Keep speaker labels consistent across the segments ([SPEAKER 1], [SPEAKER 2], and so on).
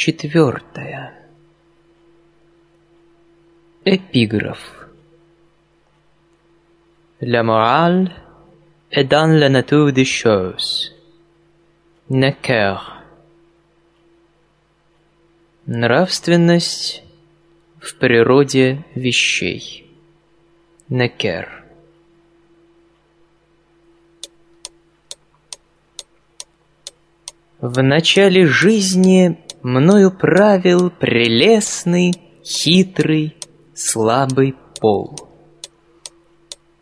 [SPEAKER 1] четвертая. Эпиграф. La morale est dans la nature des choses. Necker. Нравственность в природе вещей. Некер. В начале жизни мною правил прелестный, хитрый, слабый пол.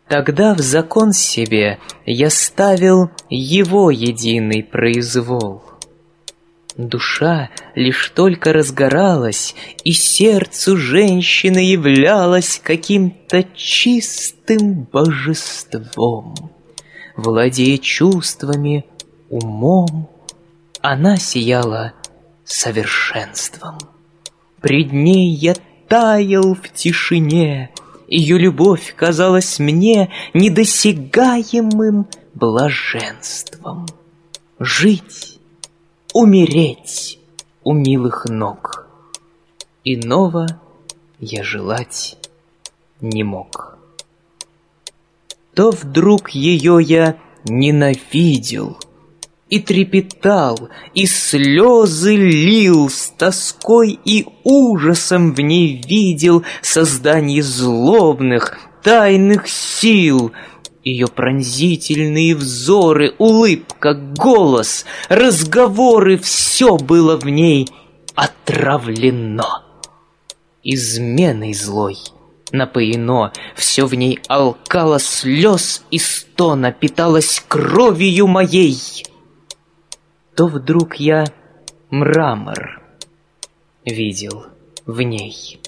[SPEAKER 1] Тогда в закон себе я ставил его единый произвол. Душа лишь только разгоралась, и сердцу женщины являлась каким-то чистым божеством. Владея чувствами, умом, она сияла совершенством. Пред ней я таял в тишине, Ее любовь казалась мне недосягаемым блаженством. Жить, умереть у милых ног. Иного я желать не мог. То вдруг ее я ненавидел — и трепетал, и слезы лил, с тоской и ужасом в ней видел создание злобных, тайных сил. Ее пронзительные взоры, улыбка, голос, разговоры — все было в ней отравлено. Изменой злой напоено, все в ней алкало слез и стона, питалось кровью моей то вдруг я мрамор видел в ней.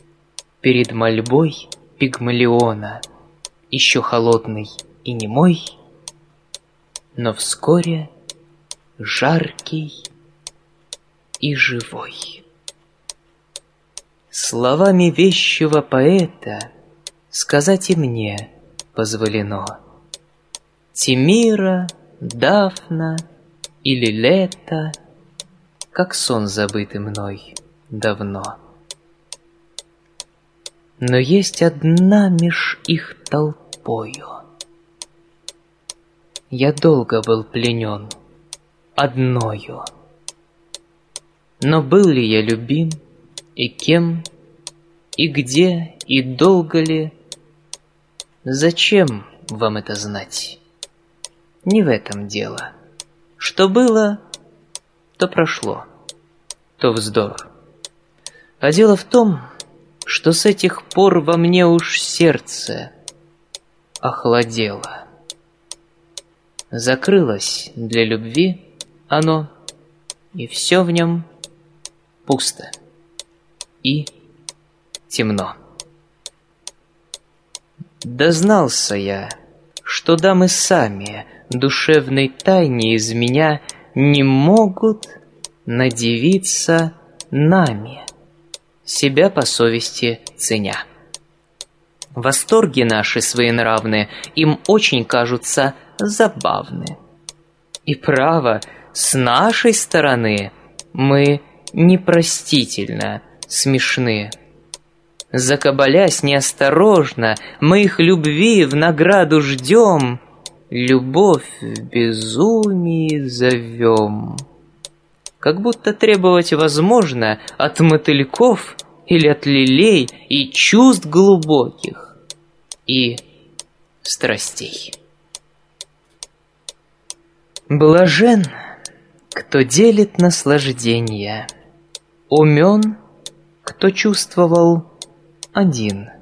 [SPEAKER 1] Перед мольбой пигмалиона, еще холодный и немой, но вскоре жаркий и живой. Словами вещего поэта сказать и мне позволено. Тимира, Дафна — или лето, как сон забытый мной давно. Но есть одна меж их толпою. Я долго был пленен одною. Но был ли я любим, и кем, и где, и долго ли? Зачем вам это знать? Не в этом дело. Что было, то прошло, то вздор. А дело в том, что с этих пор во мне уж сердце охладело. Закрылось для любви оно, и все в нем пусто и темно. Дознался я, что дамы сами душевной тайне из меня не могут надевиться нами, себя по совести ценя. Восторги наши своенравные им очень кажутся забавны. И право, с нашей стороны мы непростительно смешны. Закабалясь неосторожно, мы их любви в награду ждем — Любовь в безумии зовем. Как будто требовать возможно от мотыльков или от лилей и чувств глубоких и страстей. Блажен, кто делит наслаждение, умен, кто чувствовал один —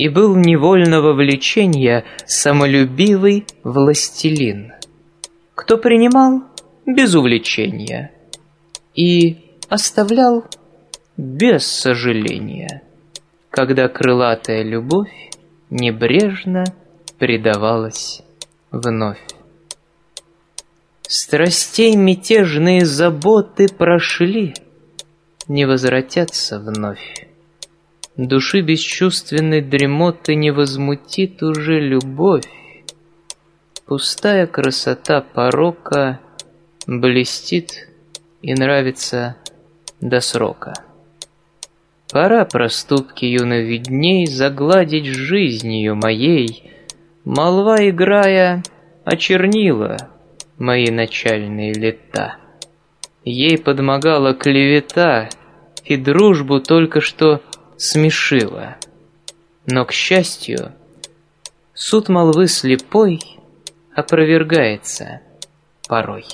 [SPEAKER 1] и был невольного влечения самолюбивый властелин, кто принимал без увлечения и оставлял без сожаления, когда крылатая любовь небрежно предавалась вновь. Страстей мятежные заботы прошли, не возвратятся вновь. Души бесчувственной дремоты не возмутит уже любовь. Пустая красота порока блестит и нравится до срока. Пора проступки юных дней загладить жизнью моей. Молва, играя, очернила мои начальные лета. Ей подмогала клевета, и дружбу только что смешила. Но, к счастью, суд молвы слепой опровергается порой.